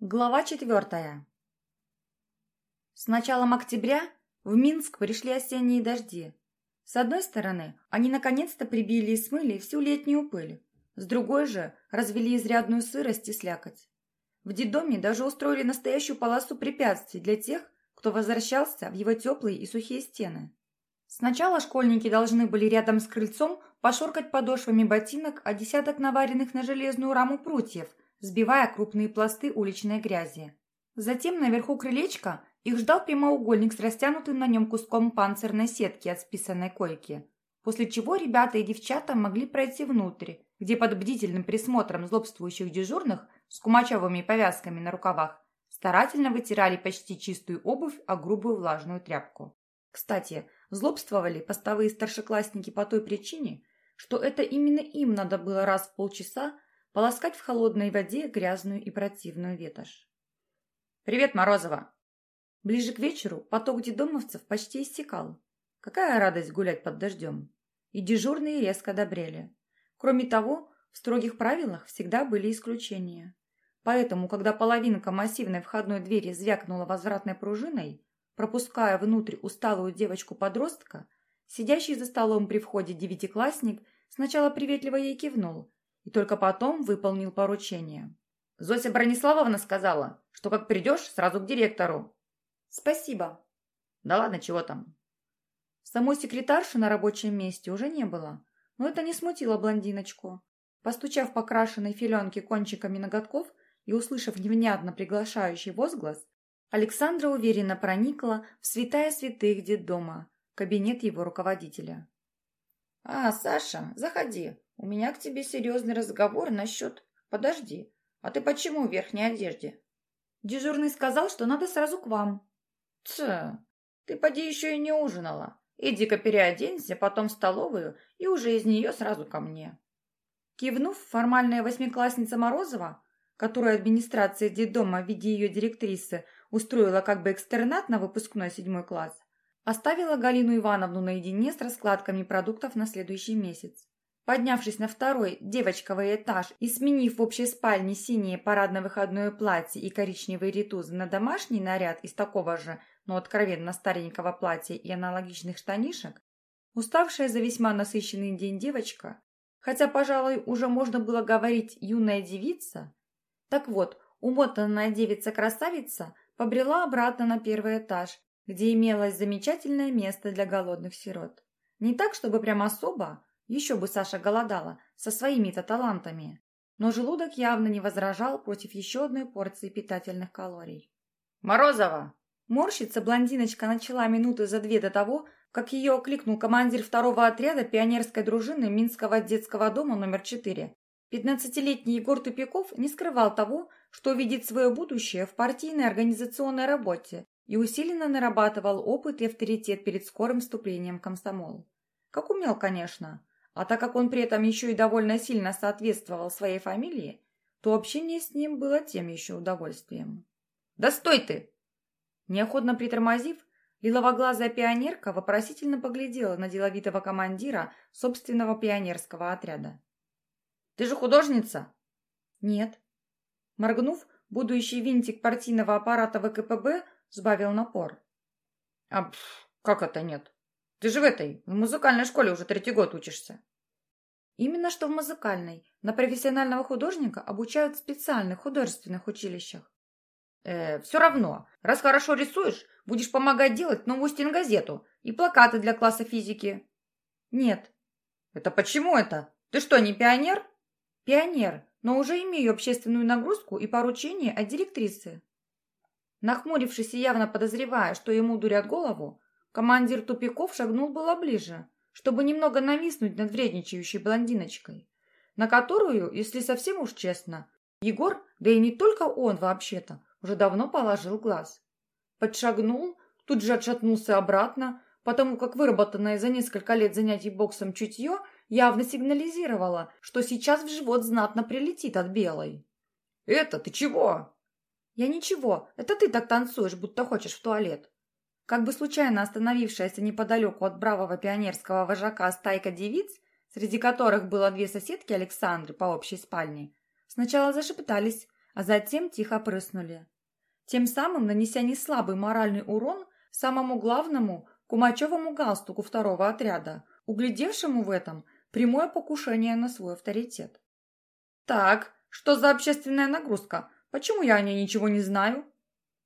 Глава четвертая. С началом октября в Минск пришли осенние дожди. С одной стороны, они наконец-то прибили и смыли всю летнюю пыль. С другой же, развели изрядную сырость и слякоть. В детдоме даже устроили настоящую полосу препятствий для тех, кто возвращался в его теплые и сухие стены. Сначала школьники должны были рядом с крыльцом пошоркать подошвами ботинок о десяток наваренных на железную раму прутьев – сбивая крупные пласты уличной грязи. Затем наверху крылечка их ждал прямоугольник с растянутым на нем куском панцирной сетки от списанной койки, после чего ребята и девчата могли пройти внутрь, где под бдительным присмотром злобствующих дежурных с кумачевыми повязками на рукавах старательно вытирали почти чистую обувь о грубую влажную тряпку. Кстати, злобствовали постовые старшеклассники по той причине, что это именно им надо было раз в полчаса полоскать в холодной воде грязную и противную ветошь. «Привет, Морозова!» Ближе к вечеру поток дедомовцев почти истекал. Какая радость гулять под дождем! И дежурные резко добрели. Кроме того, в строгих правилах всегда были исключения. Поэтому, когда половинка массивной входной двери звякнула возвратной пружиной, пропуская внутрь усталую девочку-подростка, сидящий за столом при входе девятиклассник сначала приветливо ей кивнул, и только потом выполнил поручение. Зося Брониславовна сказала, что как придешь, сразу к директору. Спасибо. Да ладно, чего там. Самой секретарши на рабочем месте уже не было, но это не смутило блондиночку. Постучав по крашенной филенке кончиками ноготков и услышав невнятно приглашающий возглас, Александра уверенно проникла в святая святых детдома, кабинет его руководителя. «А, Саша, заходи. У меня к тебе серьезный разговор насчет... Подожди, а ты почему в верхней одежде? Дежурный сказал, что надо сразу к вам. Ц, ты поди еще и не ужинала. Иди-ка переоденься, потом в столовую и уже из нее сразу ко мне. Кивнув, формальная восьмиклассница Морозова, которую администрация детдома в виде ее директрисы устроила как бы экстернат на выпускной седьмой класс, оставила Галину Ивановну наедине с раскладками продуктов на следующий месяц. Поднявшись на второй девочковый этаж и сменив в общей спальне синее парадно-выходное платье и коричневые ритузы на домашний наряд из такого же, но откровенно старенького платья и аналогичных штанишек, уставшая за весьма насыщенный день девочка, хотя, пожалуй, уже можно было говорить юная девица, так вот, умотанная девица-красавица побрела обратно на первый этаж, где имелось замечательное место для голодных сирот. Не так, чтобы прям особо, еще бы Саша голодала, со своими-то талантами. Но желудок явно не возражал против еще одной порции питательных калорий. «Морозова!» Морщится блондиночка начала минуты за две до того, как ее окликнул командир второго отряда пионерской дружины Минского детского дома номер 4. Пятнадцатилетний Егор Тупиков не скрывал того, что видит свое будущее в партийной организационной работе и усиленно нарабатывал опыт и авторитет перед скорым вступлением в комсомол. Как умел, конечно. А так как он при этом еще и довольно сильно соответствовал своей фамилии, то общение с ним было тем еще удовольствием. «Да стой ты!» Неохотно притормозив, лиловоглазая пионерка вопросительно поглядела на деловитого командира собственного пионерского отряда. «Ты же художница?» «Нет». Моргнув, будущий винтик партийного аппарата ВКПБ сбавил напор. «А пф, как это нет? Ты же в этой, в музыкальной школе уже третий год учишься. Именно что в музыкальной. На профессионального художника обучают в специальных художественных училищах. Э, все равно, раз хорошо рисуешь, будешь помогать делать новую стенгазету и плакаты для класса физики. Нет. Это почему это? Ты что, не пионер? Пионер, но уже имею общественную нагрузку и поручение от директрисы. Нахмурившись и явно подозревая, что ему дурят голову, Командир тупиков шагнул было ближе, чтобы немного нависнуть над вредничающей блондиночкой, на которую, если совсем уж честно, Егор, да и не только он вообще-то, уже давно положил глаз. Подшагнул, тут же отшатнулся обратно, потому как выработанное за несколько лет занятий боксом чутье явно сигнализировало, что сейчас в живот знатно прилетит от белой. «Это ты чего?» «Я ничего, это ты так танцуешь, будто хочешь в туалет». Как бы случайно остановившаяся неподалеку от бравого пионерского вожака стайка девиц, среди которых было две соседки Александры по общей спальне, сначала зашептались, а затем тихо прыснули. Тем самым нанеся неслабый моральный урон самому главному кумачевому галстуку второго отряда, углядевшему в этом прямое покушение на свой авторитет. «Так, что за общественная нагрузка? Почему я о ней ничего не знаю?»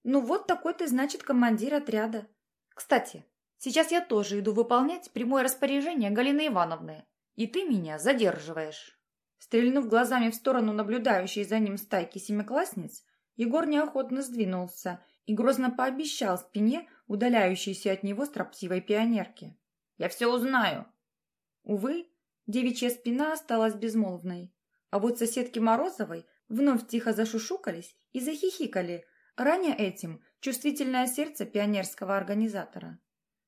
«Ну вот такой ты, значит, командир отряда. Кстати, сейчас я тоже иду выполнять прямое распоряжение Галины Ивановны, и ты меня задерживаешь». Стрельнув глазами в сторону наблюдающей за ним стайки семиклассниц, Егор неохотно сдвинулся и грозно пообещал спине удаляющейся от него строптивой пионерки. «Я все узнаю!» Увы, девичья спина осталась безмолвной, а вот соседки Морозовой вновь тихо зашушукались и захихикали, ранее этим чувствительное сердце пионерского организатора.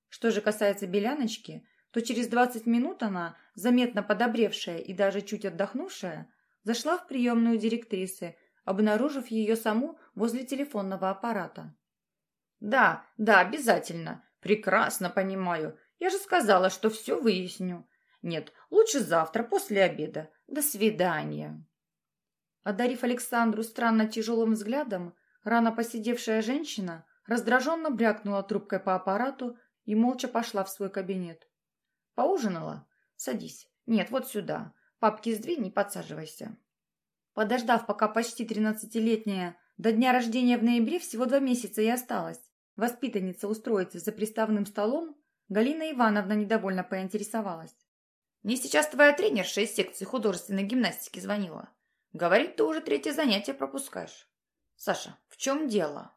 Что же касается Беляночки, то через двадцать минут она, заметно подобревшая и даже чуть отдохнувшая, зашла в приемную директрисы обнаружив ее саму возле телефонного аппарата. «Да, да, обязательно. Прекрасно понимаю. Я же сказала, что все выясню. Нет, лучше завтра, после обеда. До свидания». Одарив Александру странно тяжелым взглядом, рано посидевшая женщина раздраженно брякнула трубкой по аппарату и молча пошла в свой кабинет. «Поужинала? Садись. Нет, вот сюда. Папки сдвинь и подсаживайся». Подождав, пока почти тринадцатилетняя до дня рождения в ноябре всего два месяца и осталось, воспитанница устроится за приставным столом, Галина Ивановна недовольно поинтересовалась. «Мне сейчас твоя тренерша из секции художественной гимнастики звонила. Говорит, ты уже третье занятие пропускаешь. Саша, в чем дело?»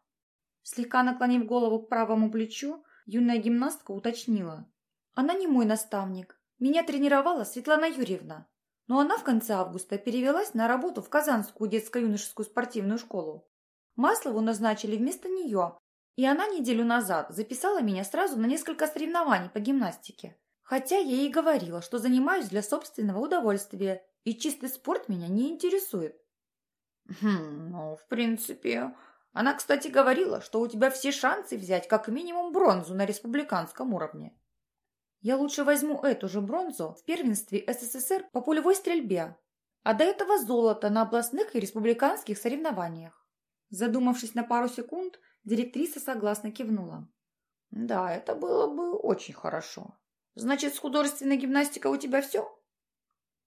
Слегка наклонив голову к правому плечу, юная гимнастка уточнила. «Она не мой наставник. Меня тренировала Светлана Юрьевна но она в конце августа перевелась на работу в Казанскую детско-юношескую спортивную школу. Маслову назначили вместо нее, и она неделю назад записала меня сразу на несколько соревнований по гимнастике. Хотя я ей говорила, что занимаюсь для собственного удовольствия, и чистый спорт меня не интересует. Хм, ну, в принципе... Она, кстати, говорила, что у тебя все шансы взять как минимум бронзу на республиканском уровне. Я лучше возьму эту же бронзу в первенстве СССР по пулевой стрельбе, а до этого золото на областных и республиканских соревнованиях. Задумавшись на пару секунд, директриса согласно кивнула. Да, это было бы очень хорошо. Значит, с художественной гимнастикой у тебя все?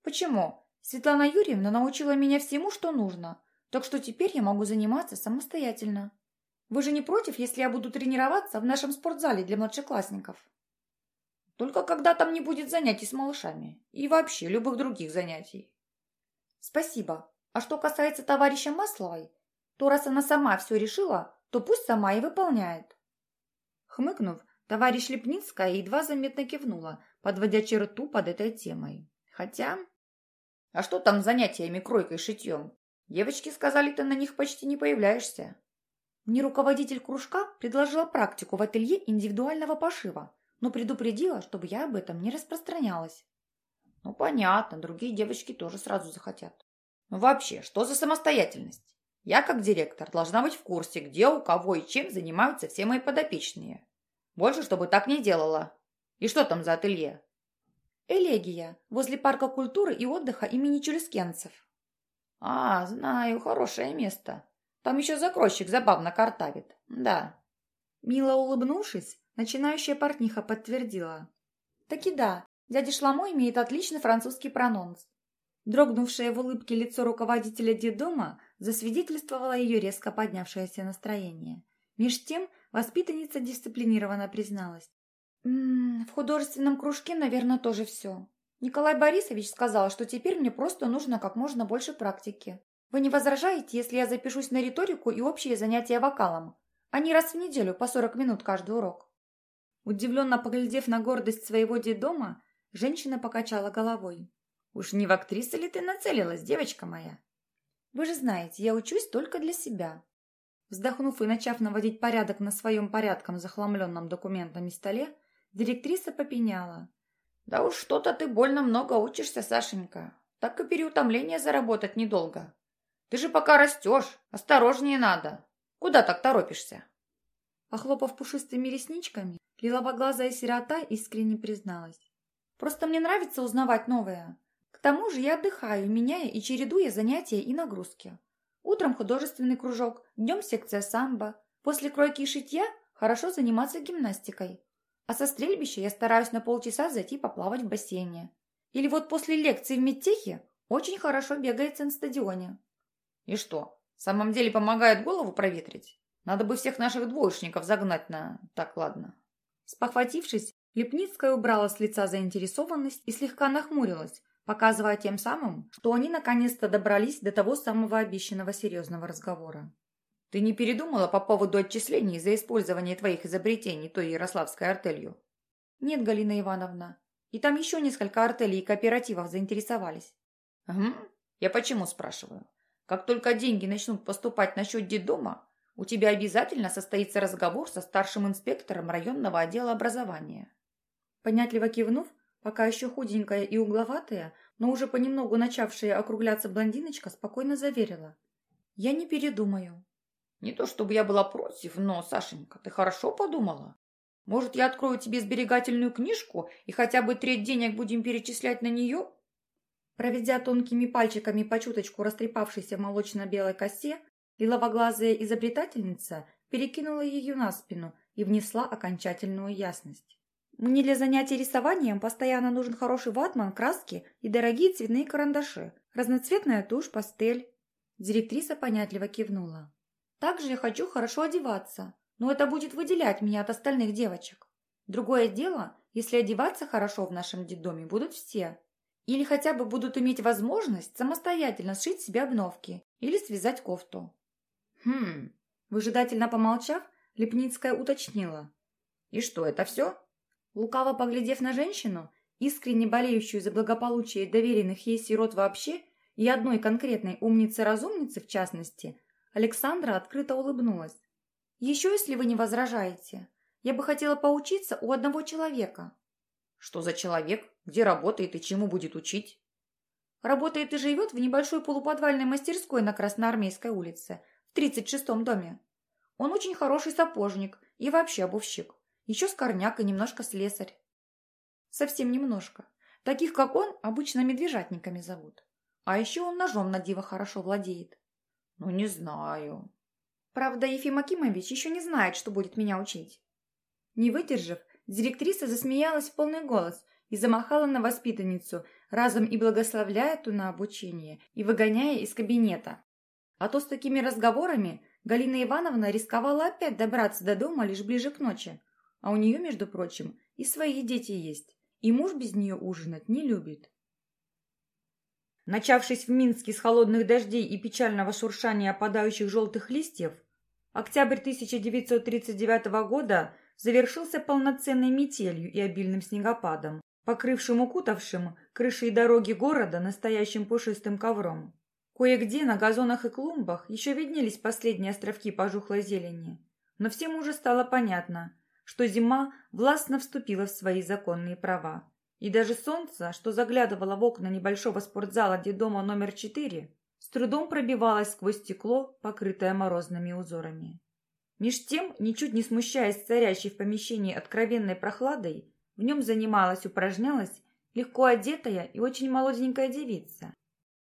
Почему? Светлана Юрьевна научила меня всему, что нужно, так что теперь я могу заниматься самостоятельно. Вы же не против, если я буду тренироваться в нашем спортзале для младшеклассников? Только когда там не будет занятий с малышами. И вообще любых других занятий. Спасибо. А что касается товарища Масловой, то раз она сама все решила, то пусть сама и выполняет. Хмыкнув, товарищ Лепницкая едва заметно кивнула, подводя черту под этой темой. Хотя... А что там с занятиями кройкой шитьем? Девочки сказали, ты на них почти не появляешься. Мне руководитель кружка предложила практику в ателье индивидуального пошива но предупредила, чтобы я об этом не распространялась. Ну, понятно, другие девочки тоже сразу захотят. Ну, вообще, что за самостоятельность? Я, как директор, должна быть в курсе, где, у кого и чем занимаются все мои подопечные. Больше, чтобы так не делала. И что там за ателье? Элегия, возле парка культуры и отдыха имени Чулескенцев. А, знаю, хорошее место. Там еще закройщик забавно картавит. Да. Мило улыбнувшись, Начинающая портниха подтвердила. «Таки да, дядя Шламо имеет отличный французский прононс». Дрогнувшее в улыбке лицо руководителя детдома засвидетельствовало ее резко поднявшееся настроение. Меж тем воспитанница дисциплинированно призналась. «М -м, «В художественном кружке, наверное, тоже все. Николай Борисович сказал, что теперь мне просто нужно как можно больше практики. Вы не возражаете, если я запишусь на риторику и общие занятия вокалом? Они раз в неделю по 40 минут каждый урок». Удивленно поглядев на гордость своего детдома, женщина покачала головой. «Уж не в актрисы ли ты нацелилась, девочка моя?» «Вы же знаете, я учусь только для себя». Вздохнув и начав наводить порядок на своем порядком захламленном документами столе, директриса попеняла. «Да уж что-то ты больно много учишься, Сашенька. Так и переутомление заработать недолго. Ты же пока растешь, осторожнее надо. Куда так торопишься?» Похлопав пушистыми ресничками, Лиловоглазая сирота искренне призналась. «Просто мне нравится узнавать новое. К тому же я отдыхаю, меняя и чередуя занятия и нагрузки. Утром художественный кружок, днем секция самбо. После кройки и шитья хорошо заниматься гимнастикой. А со стрельбища я стараюсь на полчаса зайти поплавать в бассейне. Или вот после лекции в медтехе очень хорошо бегается на стадионе. И что, в самом деле помогает голову проветрить? Надо бы всех наших двоечников загнать на... Так, ладно. Спохватившись, Лепницкая убрала с лица заинтересованность и слегка нахмурилась, показывая тем самым, что они наконец-то добрались до того самого обещанного серьезного разговора. «Ты не передумала по поводу отчислений за использование твоих изобретений той ярославской артелью?» «Нет, Галина Ивановна. И там еще несколько артелей и кооперативов заинтересовались». «Угу. Я почему спрашиваю? Как только деньги начнут поступать на счет детдома, у тебя обязательно состоится разговор со старшим инспектором районного отдела образования». Понятливо кивнув, Пока еще худенькая и угловатая, но уже понемногу начавшая округляться блондиночка спокойно заверила. «Я не передумаю». «Не то чтобы я была против, но, Сашенька, ты хорошо подумала? Может, я открою тебе сберегательную книжку и хотя бы треть денег будем перечислять на нее?» Проведя тонкими пальчиками по чуточку растрепавшейся в молочно-белой косе, лиловоглазая изобретательница перекинула ее на спину и внесла окончательную ясность. Мне для занятий рисованием постоянно нужен хороший ватман, краски и дорогие цветные карандаши, разноцветная тушь, пастель. Директриса понятливо кивнула. Также я хочу хорошо одеваться, но это будет выделять меня от остальных девочек. Другое дело, если одеваться хорошо в нашем детдоме будут все. Или хотя бы будут иметь возможность самостоятельно сшить себе обновки или связать кофту. Хм, выжидательно помолчав, Лепницкая уточнила. И что, это все? Лукаво поглядев на женщину, искренне болеющую за благополучие доверенных ей сирот вообще и одной конкретной умницы-разумницы в частности, Александра открыто улыбнулась. «Еще, если вы не возражаете, я бы хотела поучиться у одного человека». «Что за человек? Где работает и чему будет учить?» «Работает и живет в небольшой полуподвальной мастерской на Красноармейской улице, в 36-м доме. Он очень хороший сапожник и вообще обувщик. Еще скорняк и немножко слесарь. Совсем немножко. Таких, как он, обычно медвежатниками зовут. А еще он ножом на диво хорошо владеет. Ну, не знаю. Правда, Ефим Акимович еще не знает, что будет меня учить. Не выдержав, директриса засмеялась в полный голос и замахала на воспитанницу, разом и благословляя ту на обучение, и выгоняя из кабинета. А то с такими разговорами Галина Ивановна рисковала опять добраться до дома лишь ближе к ночи, а у нее, между прочим, и свои дети есть, и муж без нее ужинать не любит. Начавшись в Минске с холодных дождей и печального шуршания опадающих желтых листьев, октябрь 1939 года завершился полноценной метелью и обильным снегопадом, покрывшим укутавшим крыши и дороги города настоящим пушистым ковром. Кое-где на газонах и клумбах еще виднелись последние островки пожухлой зелени, но всем уже стало понятно, что зима властно вступила в свои законные права. И даже солнце, что заглядывало в окна небольшого спортзала детдома номер 4, с трудом пробивалось сквозь стекло, покрытое морозными узорами. Меж тем, ничуть не смущаясь царящей в помещении откровенной прохладой, в нем занималась, упражнялась легко одетая и очень молоденькая девица.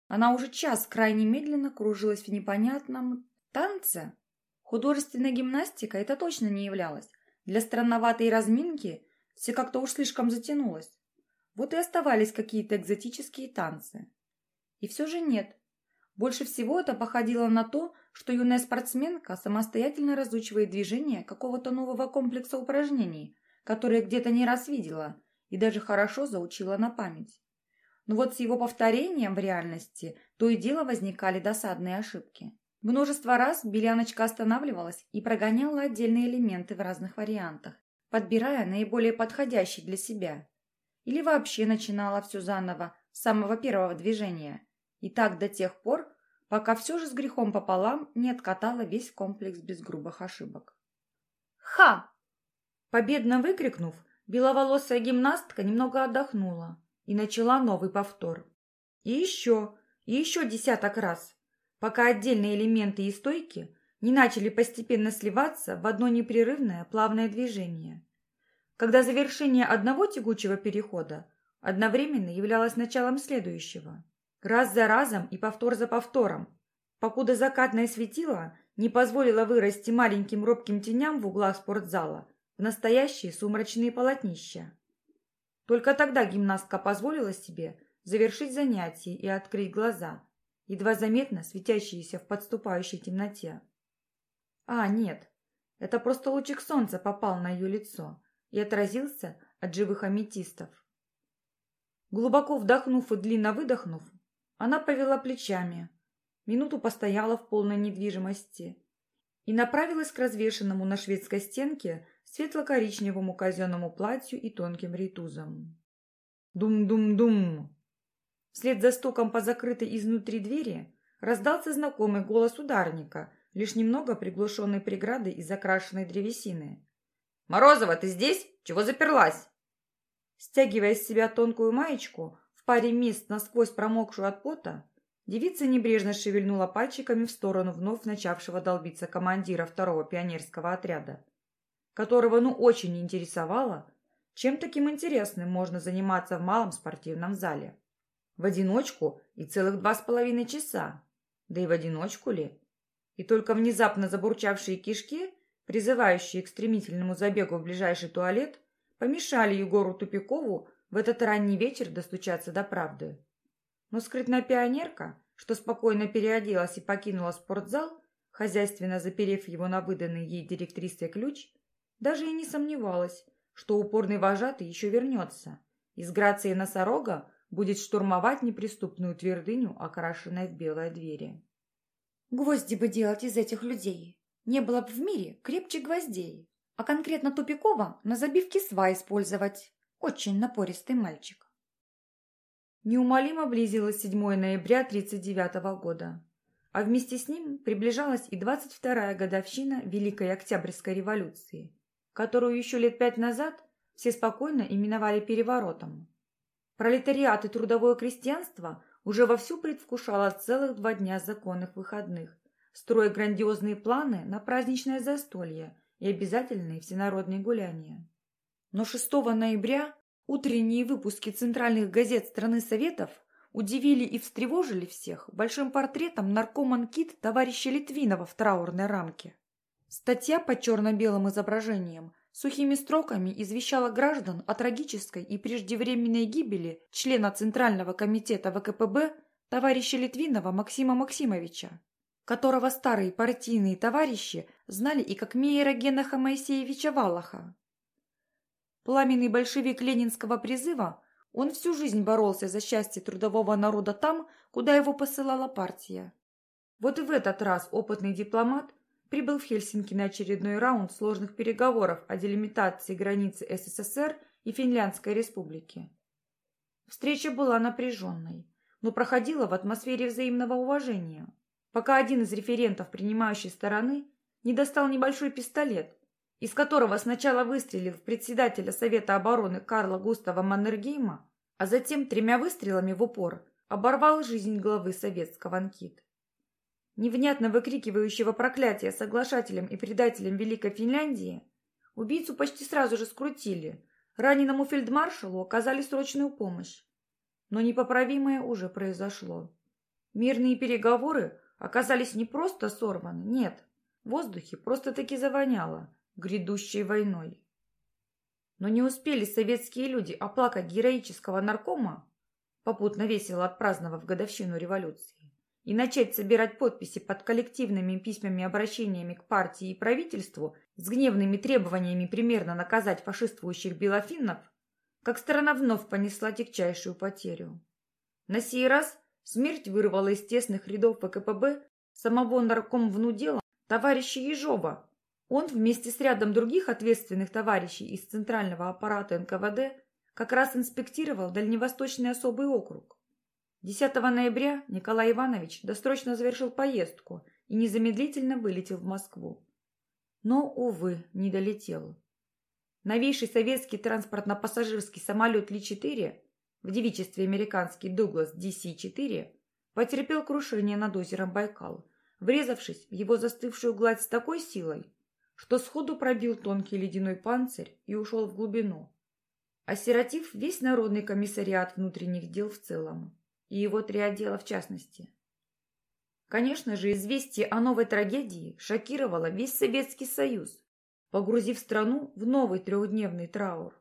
Она уже час крайне медленно кружилась в непонятном танце. Художественная гимнастика это точно не являлась, для странноватой разминки все как-то уж слишком затянулось. Вот и оставались какие-то экзотические танцы. И все же нет. Больше всего это походило на то, что юная спортсменка самостоятельно разучивает движения какого-то нового комплекса упражнений, которые где-то не раз видела и даже хорошо заучила на память. Но вот с его повторением в реальности то и дело возникали досадные ошибки. Множество раз Беляночка останавливалась и прогоняла отдельные элементы в разных вариантах, подбирая наиболее подходящий для себя. Или вообще начинала все заново, с самого первого движения. И так до тех пор, пока все же с грехом пополам не откатала весь комплекс без грубых ошибок. «Ха!» Победно выкрикнув, беловолосая гимнастка немного отдохнула и начала новый повтор. И еще, и еще десяток раз пока отдельные элементы и стойки не начали постепенно сливаться в одно непрерывное плавное движение. Когда завершение одного тягучего перехода одновременно являлось началом следующего. Раз за разом и повтор за повтором. покуда закатное светило не позволило вырасти маленьким робким теням в углах спортзала в настоящие сумрачные полотнища. Только тогда гимнастка позволила себе завершить занятие и открыть глаза, едва заметно светящиеся в подступающей темноте. А, нет, это просто лучик солнца попал на ее лицо и отразился от живых аметистов. Глубоко вдохнув и длинно выдохнув, она повела плечами, минуту постояла в полной недвижимости и направилась к развешенному на шведской стенке светло-коричневому казенному платью и тонким рейтузам. Дум-дум-дум! Вслед за стуком по закрытой изнутри двери раздался знакомый голос ударника, лишь немного приглушенной преградой из закрашенной древесины. «Морозова, ты здесь? Чего заперлась?» Стягивая с себя тонкую маечку, в паре мест насквозь промокшую от пота, девица небрежно шевельнула пальчиками в сторону вновь начавшего долбиться командира второго пионерского отряда, которого ну очень интересовало, чем таким интересным можно заниматься в малом спортивном зале. В одиночку и целых два с половиной часа. Да и в одиночку ли? И только внезапно забурчавшие кишки, призывающие к стремительному забегу в ближайший туалет, помешали Егору Тупикову в этот ранний вечер достучаться до правды. Но скрытная пионерка, что спокойно переоделась и покинула спортзал, хозяйственно заперев его на выданный ей директрисой ключ, даже и не сомневалась, что упорный вожатый еще вернется и с грацией носорога будет штурмовать неприступную твердыню, окрашенной в белые двери. Гвозди бы делать из этих людей. Не было бы в мире крепче гвоздей. А конкретно Тупикова на забивке сва использовать. Очень напористый мальчик. Неумолимо близилось 7 ноября 1939 года, а вместе с ним приближалась и 22-я годовщина Великой Октябрьской революции, которую еще лет пять назад все спокойно именовали переворотом. Пролетариат и трудовое крестьянство уже вовсю предвкушало целых два дня законных выходных, строя грандиозные планы на праздничное застолье и обязательные всенародные гуляния. Но 6 ноября утренние выпуски центральных газет страны Советов удивили и встревожили всех большим портретом наркома КИТ товарища Литвинова в траурной рамке. Статья под черно-белым изображением сухими строками извещала граждан о трагической и преждевременной гибели члена Центрального комитета ВКПБ товарища Литвинова Максима Максимовича, которого старые партийные товарищи знали и как Мейера Генаха Моисеевича Валаха. Пламенный большевик ленинского призыва, он всю жизнь боролся за счастье трудового народа там, куда его посылала партия. Вот и в этот раз опытный дипломат прибыл в Хельсинки на очередной раунд сложных переговоров о делимитации границы СССР и Финляндской республики. Встреча была напряженной, но проходила в атмосфере взаимного уважения, пока один из референтов принимающей стороны не достал небольшой пистолет, из которого сначала выстрелил в председателя Совета обороны Карла Густава Маннергейма, а затем тремя выстрелами в упор оборвал жизнь главы советского Анкит невнятно выкрикивающего проклятия соглашателям и предателям Великой Финляндии, убийцу почти сразу же скрутили. Раненому фельдмаршалу оказали срочную помощь. Но непоправимое уже произошло. Мирные переговоры оказались не просто сорваны, нет. В воздухе просто-таки завоняло грядущей войной. Но не успели советские люди оплакать героического наркома, попутно весело отпраздновав годовщину революции, и начать собирать подписи под коллективными письмами-обращениями к партии и правительству с гневными требованиями примерно наказать фашистующих белофиннов, как страна вновь понесла тягчайшую потерю. На сей раз смерть вырвала из тесных рядов ВКПБ самого наркомвнудела товарища Ежова. Он вместе с рядом других ответственных товарищей из центрального аппарата НКВД как раз инспектировал Дальневосточный особый округ. 10 ноября Николай Иванович досрочно завершил поездку и незамедлительно вылетел в Москву. Но, увы, не долетел. Новейший советский транспортно-пассажирский самолет Ли-4 в девичестве американский Дуглас DC-4 потерпел крушение над озером Байкал, врезавшись в его застывшую гладь с такой силой, что сходу пробил тонкий ледяной панцирь и ушел в глубину, осиротив весь Народный комиссариат внутренних дел в целом и его три отдела в частности. Конечно же, известие о новой трагедии шокировало весь Советский Союз, погрузив страну в новый трехдневный траур.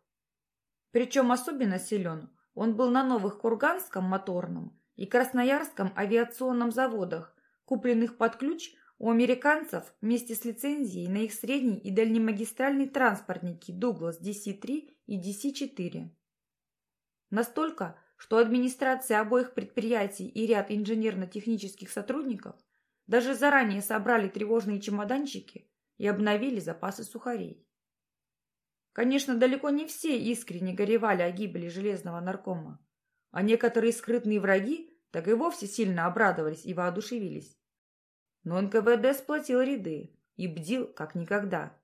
Причем особенно силен он был на Новых Курганском моторном и Красноярском авиационном заводах, купленных под ключ у американцев вместе с лицензией на их средний и дальнемагистральный транспортники Douglas DC-3 и DC-4. Настолько, что администрация обоих предприятий и ряд инженерно-технических сотрудников даже заранее собрали тревожные чемоданчики и обновили запасы сухарей. Конечно, далеко не все искренне горевали о гибели железного наркома, а некоторые скрытные враги так и вовсе сильно обрадовались и воодушевились. Но НКВД сплотил ряды и бдил как никогда.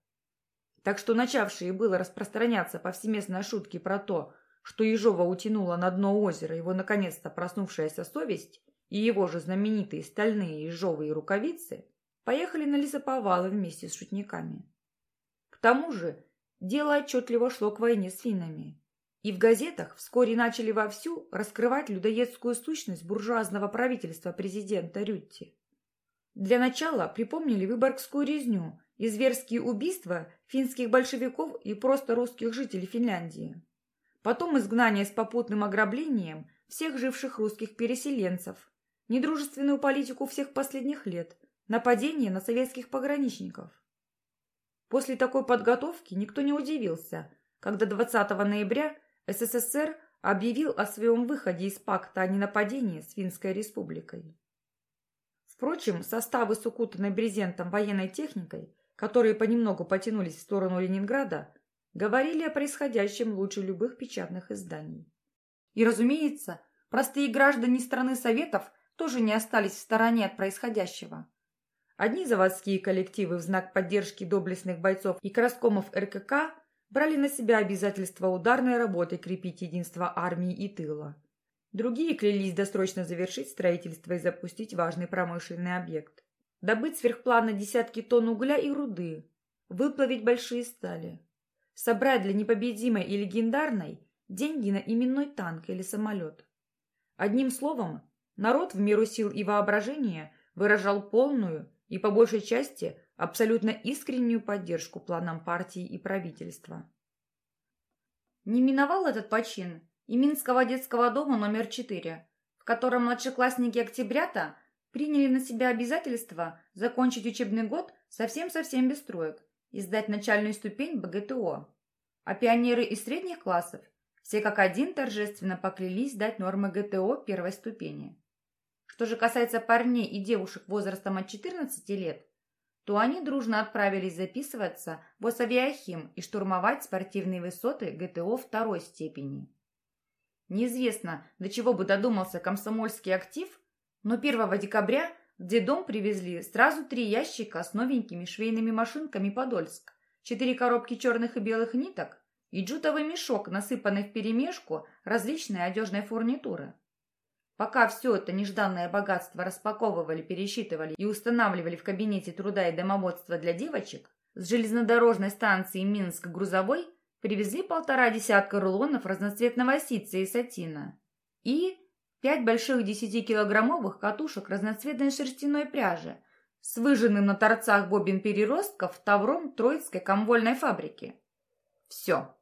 Так что начавшие было распространяться повсеместно шутки про то, что Ежова утянула на дно озера его наконец-то проснувшаяся совесть и его же знаменитые стальные ежовые рукавицы, поехали на лесоповалы вместе с шутниками. К тому же дело отчетливо шло к войне с финнами. И в газетах вскоре начали вовсю раскрывать людоедскую сущность буржуазного правительства президента Рютти. Для начала припомнили Выборгскую резню и зверские убийства финских большевиков и просто русских жителей Финляндии. Потом изгнание с попутным ограблением всех живших русских переселенцев, недружественную политику всех последних лет, нападение на советских пограничников. После такой подготовки никто не удивился, когда 20 ноября СССР объявил о своем выходе из пакта о ненападении с Финской республикой. Впрочем, составы с укутанной брезентом военной техникой, которые понемногу потянулись в сторону Ленинграда, говорили о происходящем лучше любых печатных изданий. И, разумеется, простые граждане страны Советов тоже не остались в стороне от происходящего. Одни заводские коллективы в знак поддержки доблестных бойцов и краскомов РКК брали на себя обязательство ударной работы крепить единство армии и тыла. Другие клялись досрочно завершить строительство и запустить важный промышленный объект. Добыть сверхплавно десятки тонн угля и руды, выплавить большие стали собрать для непобедимой и легендарной деньги на именной танк или самолет. Одним словом, народ в меру сил и воображения выражал полную и, по большей части, абсолютно искреннюю поддержку планам партии и правительства. Не миновал этот почин и Минского детского дома номер 4, в котором младшеклассники октябрята приняли на себя обязательство закончить учебный год совсем-совсем без троек и сдать начальную ступень БГТО. А пионеры из средних классов все как один торжественно поклялись дать нормы ГТО первой ступени. Что же касается парней и девушек возрастом от 14 лет, то они дружно отправились записываться в Осавиахим и штурмовать спортивные высоты ГТО второй степени. Неизвестно, до чего бы додумался комсомольский актив, но 1 декабря в детдом привезли сразу три ящика с новенькими швейными машинками «Подольск», четыре коробки черных и белых ниток и джутовый мешок, насыпанный вперемешку различной одежной фурнитуры. Пока все это нежданное богатство распаковывали, пересчитывали и устанавливали в кабинете труда и домоводства для девочек, с железнодорожной станции Минск-Грузовой привезли полтора десятка рулонов разноцветного ситца и сатина и пять больших десятикилограммовых катушек разноцветной шерстяной пряжи с выжженным на торцах бобин переростков тавром Троицкой комвольной фабрики. Все.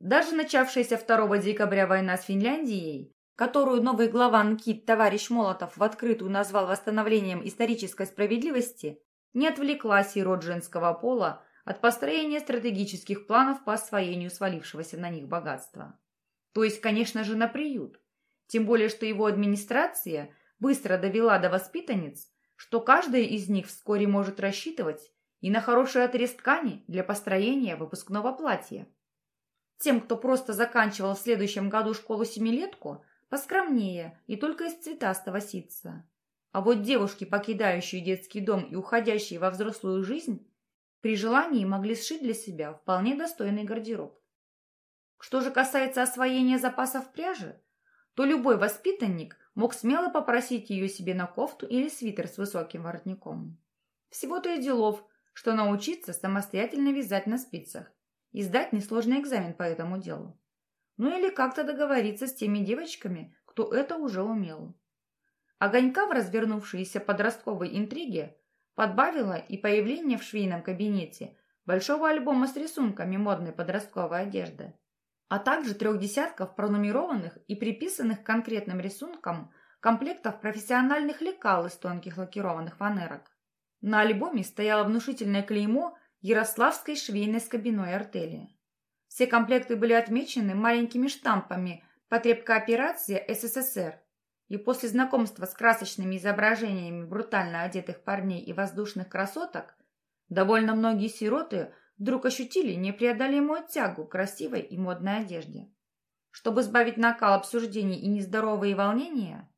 Даже начавшаяся 2 декабря война с Финляндией, которую новый глава НКИД товарищ Молотов в открытую назвал восстановлением исторической справедливости, не отвлекла сирот женского пола от построения стратегических планов по освоению свалившегося на них богатства. То есть, конечно же, на приют. Тем более, что его администрация быстро довела до воспитанниц, что каждая из них вскоре может рассчитывать и на хороший отрез ткани для построения выпускного платья. Тем, кто просто заканчивал в следующем году школу-семилетку, поскромнее и только из цветастого ситца. А вот девушки, покидающие детский дом и уходящие во взрослую жизнь, при желании могли сшить для себя вполне достойный гардероб. Что же касается освоения запасов пряжи, то любой воспитанник мог смело попросить ее себе на кофту или свитер с высоким воротником. Всего-то и делов, что научиться самостоятельно вязать на спицах и сдать несложный экзамен по этому делу. Ну или как-то договориться с теми девочками, кто это уже умел. Огонька в развернувшейся подростковой интриге подбавило и появление в швейном кабинете большого альбома с рисунками модной подростковой одежды, а также трех десятков пронумерованных и приписанных конкретным рисункам комплектов профессиональных лекал из тонких лакированных фанерок. На альбоме стояло внушительное клеймо Ярославской швейной скобяной артели. Все комплекты были отмечены маленькими штампами «Потребкооперация СССР», и после знакомства с красочными изображениями брутально одетых парней и воздушных красоток, довольно многие сироты вдруг ощутили непреодолимую тягу к красивой и модной одежде. Чтобы сбавить накал обсуждений и нездоровые волнения,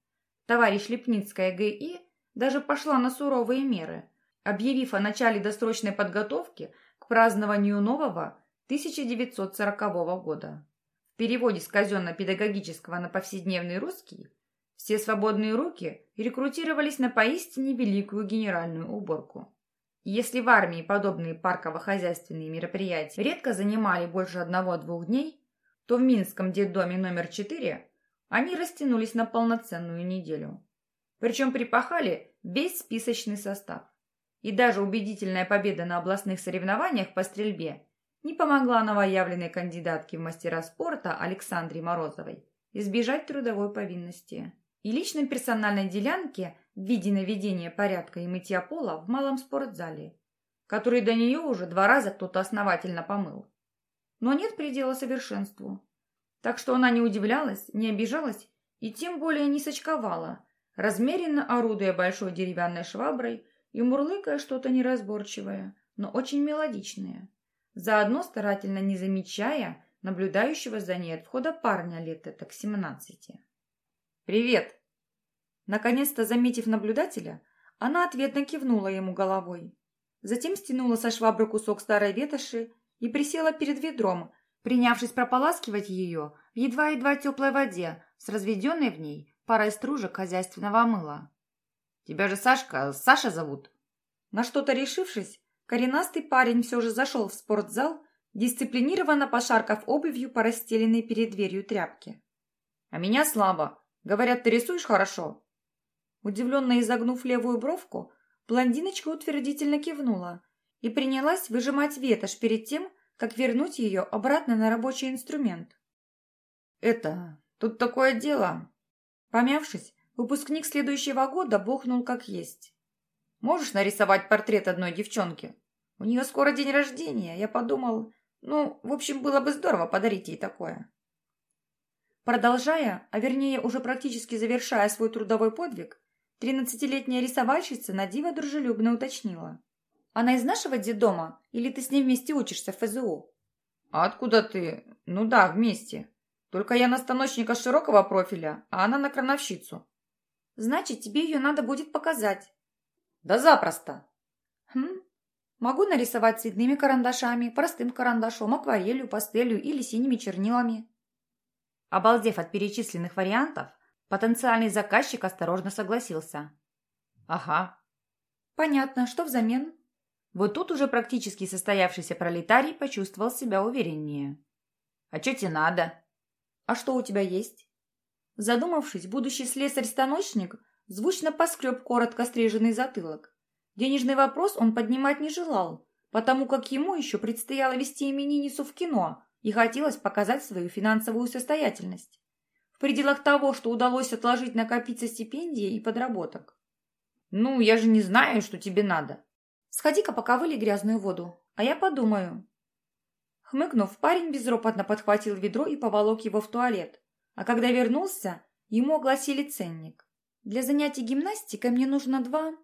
товарищ Лепницкая ГИ даже пошла на суровые меры, объявив о начале досрочной подготовки к празднованию нового 1940 года. В переводе с казенно-педагогического на повседневный русский все свободные руки рекрутировались на поистине великую генеральную уборку. если в армии подобные парково-хозяйственные мероприятия редко занимали больше одного-двух дней, то в Минском детдоме номер 4 они растянулись на полноценную неделю. Причем припахали весь списочный состав. И даже убедительная победа на областных соревнованиях по стрельбе не помогла новоявленной кандидатке в мастера спорта Александре Морозовой избежать трудовой повинности и личной персональной делянке в виде наведения порядка и мытья пола в малом спортзале, который до нее уже два раза кто-то основательно помыл. Но нет предела совершенству. Так что она не удивлялась, не обижалась и тем более не сочковала, размеренно орудуя большой деревянной шваброй и мурлыкая что-то неразборчивое, но очень мелодичное, заодно старательно не замечая наблюдающего за ней от входа парня лет к семнадцати. «Привет!» Наконец-то, заметив наблюдателя, она ответно кивнула ему головой. Затем стянула со швабры кусок старой ветоши и присела перед ведром, принявшись прополаскивать ее в едва-едва теплой воде с разведенной в ней парой стружек хозяйственного мыла. «Тебя же Сашка, Саша зовут?» На что-то решившись, коренастый парень все же зашел в спортзал, дисциплинированно пошаркав обувью по расстеленной перед дверью тряпке. «А меня слабо. Говорят, ты рисуешь хорошо?» Удивленно изогнув левую бровку, блондиночка утвердительно кивнула и принялась выжимать ветошь перед тем, как вернуть ее обратно на рабочий инструмент. «Это... тут такое дело...» Помявшись, выпускник следующего года бухнул как есть. «Можешь нарисовать портрет одной девчонки? У нее скоро день рождения. Я подумал, ну, в общем, было бы здорово подарить ей такое». Продолжая, а вернее уже практически завершая свой трудовой подвиг, тринадцатилетняя рисовальщица на диво дружелюбно уточнила. «Она из нашего детдома? Или ты с ней вместе учишься в ФЗУ?» «А откуда ты? Ну да, вместе. Только я на станочника широкого профиля, а она на крановщицу». «Значит, тебе ее надо будет показать». «Да запросто». «Хм, могу нарисовать цветными карандашами, простым карандашом, акварелью, пастелью или синими чернилами». Обалдев от перечисленных вариантов, потенциальный заказчик осторожно согласился. «Ага». «Понятно. Что взамен?» Вот тут уже практически состоявшийся пролетарий почувствовал себя увереннее. «А что тебе надо?» «А что у тебя есть?» Задумавшись, будущий слесарь-станочник звучно поскреб коротко стриженный затылок. Денежный вопрос он поднимать не желал, потому как ему еще предстояло вести именинницу в кино, и хотелось показать свою финансовую состоятельность. В пределах того, что удалось отложить накопиться стипендии и подработок. «Ну, я же не знаю, что тебе надо». «Сходи-ка пока вылей грязную воду, а я подумаю». Хмыкнув, парень безропотно подхватил ведро и поволок его в туалет. А когда вернулся, ему огласили ценник. «Для занятий гимнастикой мне нужно два...»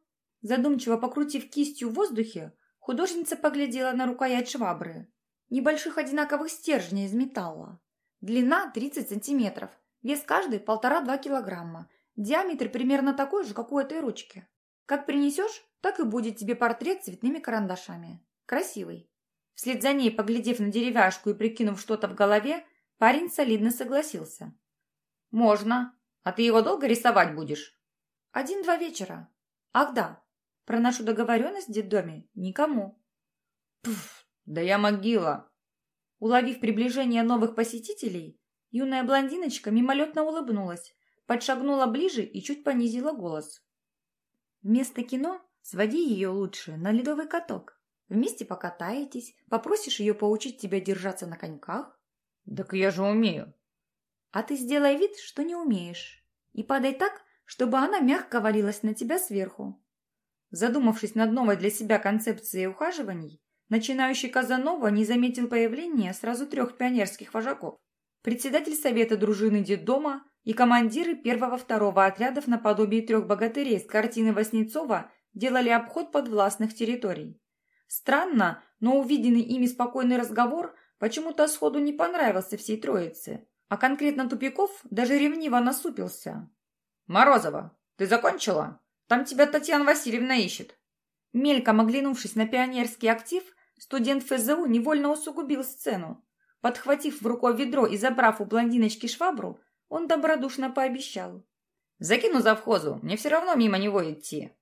Задумчиво покрутив кистью в воздухе, художница поглядела на рукоять швабры небольших одинаковых стержней из металла. Длина 30 сантиметров, вес каждый полтора-два килограмма, диаметр примерно такой же, как у этой ручки. Как принесешь, так и будет тебе портрет цветными карандашами. Красивый. Вслед за ней, поглядев на деревяшку и прикинув что-то в голове, парень солидно согласился. «Можно. А ты его долго рисовать будешь?» «Один-два вечера. Ах да, про нашу договоренность в детдоме никому». «Пф, «Да я могила!» Уловив приближение новых посетителей, юная блондиночка мимолетно улыбнулась, подшагнула ближе и чуть понизила голос. Вместо кино своди ее лучше на ледовый каток. Вместе покатаетесь, попросишь ее поучить тебя держаться на коньках. Так я же умею. А ты сделай вид, что не умеешь. И падай так, чтобы она мягко валилась на тебя сверху. Задумавшись над новой для себя концепцией ухаживаний, начинающий Казанова не заметил появления сразу трех пионерских вожаков. Председатель совета дружины детдома и командиры первого-второго отрядов наподобие трех богатырей с картины Васнецова делали обход подвластных территорий. Странно, но увиденный ими спокойный разговор почему-то сходу не понравился всей троице, а конкретно Тупиков даже ревниво насупился. «Морозова, ты закончила? Там тебя Татьяна Васильевна ищет». Мельком оглянувшись на пионерский актив, студент ФЗУ невольно усугубил сцену. Подхватив в рукой ведро и забрав у блондиночки швабру, он добродушно пообещал. «Закину завхозу, мне все равно мимо него идти».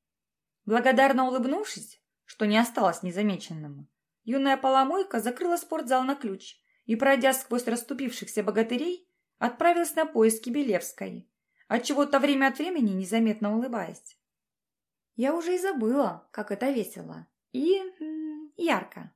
Благодарно улыбнувшись, что не осталось незамеченным, юная поломойка закрыла спортзал на ключ и, пройдя сквозь расступившихся богатырей, отправилась на поиски Белевской, отчего-то время от времени незаметно улыбаясь. Я уже и забыла, как это весело и ярко.